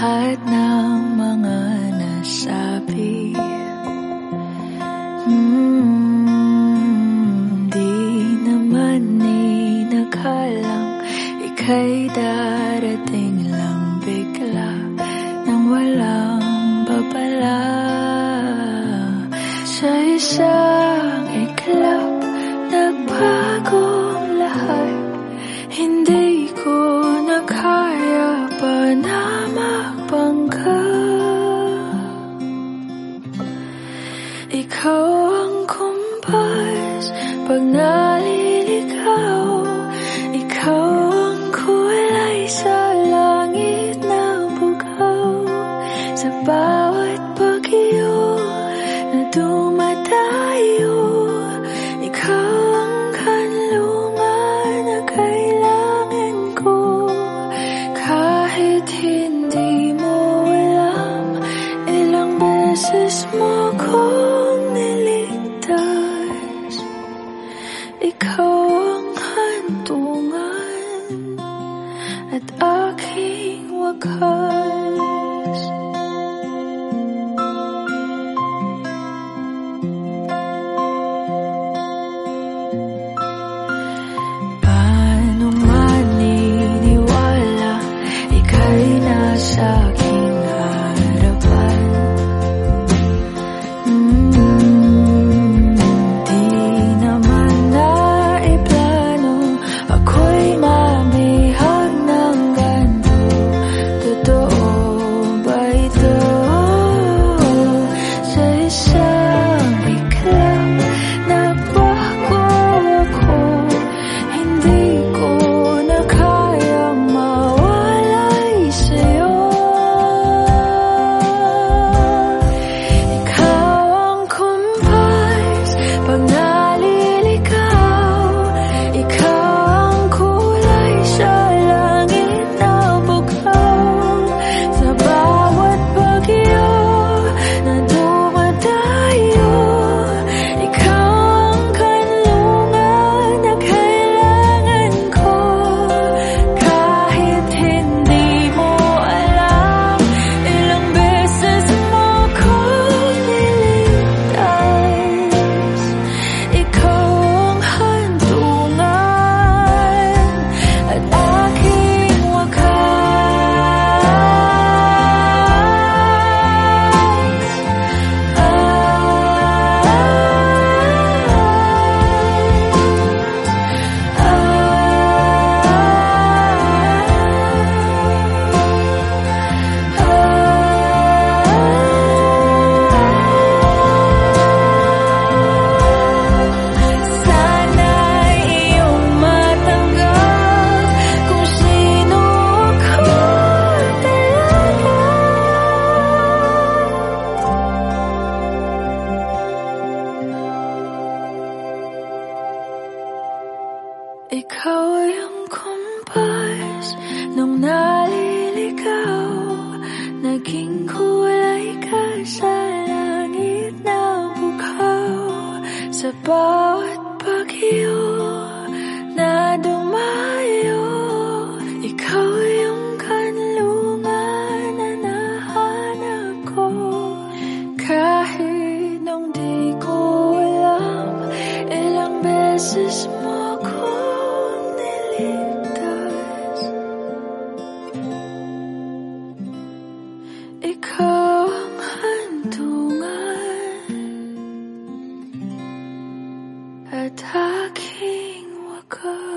lahat ng mga nasabi. Hmm, Di naman inakalang ika'y darating lang bigla Nang walang babala. Sa isang iklap pag naliligaw Ikaw ang kulay sa langit na bugaw. Sa bawat bagyo na dumadayo Ikaw ang kanlungan na kailangan ko. Kahit hindi mo alam Ilang beses mo kong Ikaw ang kumpas nung naliligaw Naging kulay ka sa langit na bukaw Sa bawat attacking what could